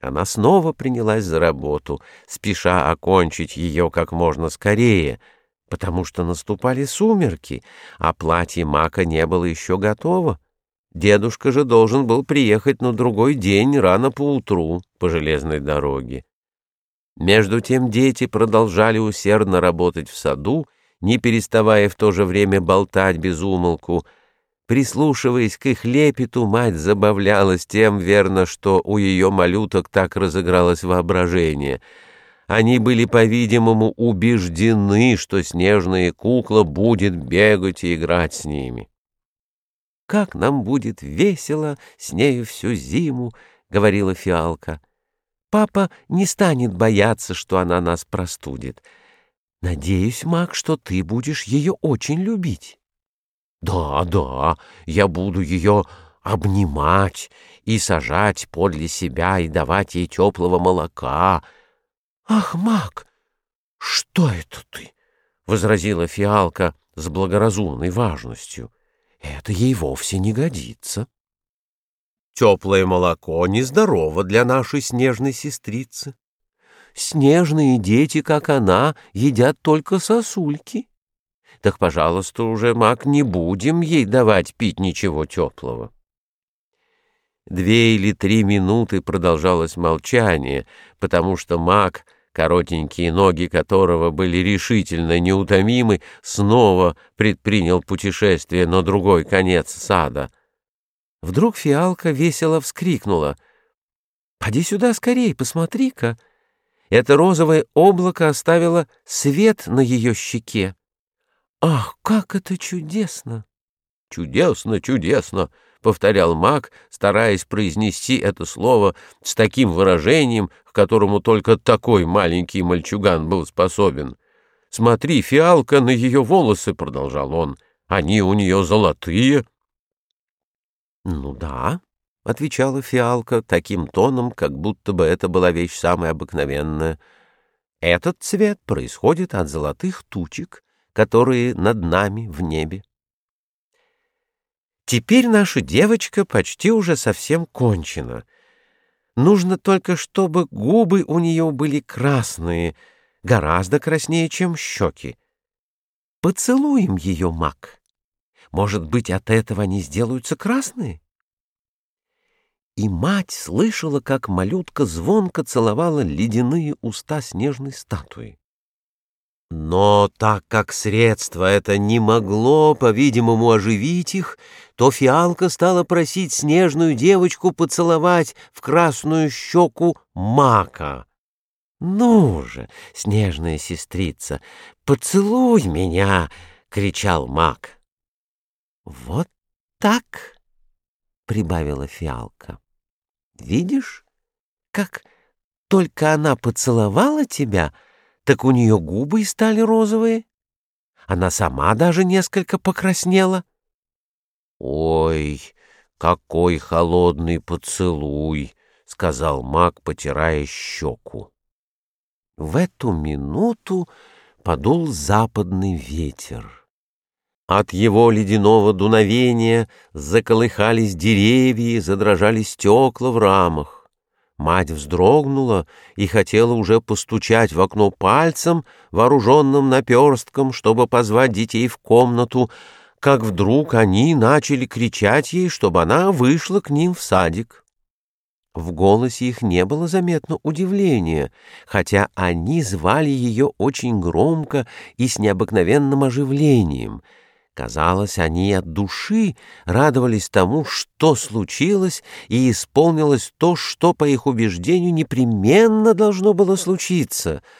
Она снова принялась за работу, спеша окончить ее как можно скорее, потому что наступали сумерки, а платье Мака не было еще готово. Дедушка же должен был приехать на другой день рано поутру по железной дороге. Между тем дети продолжали усердно работать в саду, не переставая в то же время болтать без умолку. Прислушиваясь к их лепету, мать забавлялась тем, верно, что у ее малюток так разыгралось воображение. Они были, по-видимому, убеждены, что снежная кукла будет бегать и играть с ними. «Как нам будет весело с нею всю зиму!» — говорила фиалка. «Папа не станет бояться, что она нас простудит». Надеюсь, Мак, что ты будешь ее очень любить. Да, да, я буду ее обнимать и сажать подле себя и давать ей теплого молока. Ах, Мак, что это ты? — возразила фиалка с благоразумной важностью. Это ей вовсе не годится. Теплое молоко нездорово для нашей снежной сестрицы снежные дети, как она, едят только сосульки. Так, пожалуйста, уже, Мак, не будем ей давать пить ничего теплого. Две или три минуты продолжалось молчание, потому что Мак, коротенькие ноги которого были решительно неутомимы, снова предпринял путешествие на другой конец сада. Вдруг фиалка весело вскрикнула. «Поди сюда скорей, посмотри-ка!» Это розовое облако оставило свет на ее щеке. «Ах, как это чудесно!» «Чудесно, чудесно!» — повторял маг, стараясь произнести это слово с таким выражением, к которому только такой маленький мальчуган был способен. «Смотри, фиалка на ее волосы!» — продолжал он. «Они у нее золотые!» «Ну да, — отвечала фиалка таким тоном, как будто бы это была вещь самая обыкновенная. «Этот цвет происходит от золотых тучек, которые над нами в небе». Теперь наша девочка почти уже совсем кончена. Нужно только, чтобы губы у нее были красные, гораздо краснее, чем щеки. Поцелуем ее, маг. Может быть, от этого они сделаются красные? и мать слышала, как малютка звонко целовала ледяные уста снежной статуи. Но так как средство это не могло, по-видимому, оживить их, то фиалка стала просить снежную девочку поцеловать в красную щеку мака. «Ну же, снежная сестрица, поцелуй меня!» — кричал мак. «Вот так!» — прибавила фиалка. Видишь, как только она поцеловала тебя, так у нее губы и стали розовые. Она сама даже несколько покраснела. «Ой, какой холодный поцелуй!» — сказал маг, потирая щеку. В эту минуту подул западный ветер. От его ледяного дуновения заколыхались деревья, задрожали стекла в рамах. Мать вздрогнула и хотела уже постучать в окно пальцем, вооруженным наперстком, чтобы позвать детей в комнату, как вдруг они начали кричать ей, чтобы она вышла к ним в садик. В голосе их не было заметно удивления, хотя они звали ее очень громко и с необыкновенным оживлением — Казалось, они от души радовались тому, что случилось, и исполнилось то, что, по их убеждению, непременно должно было случиться —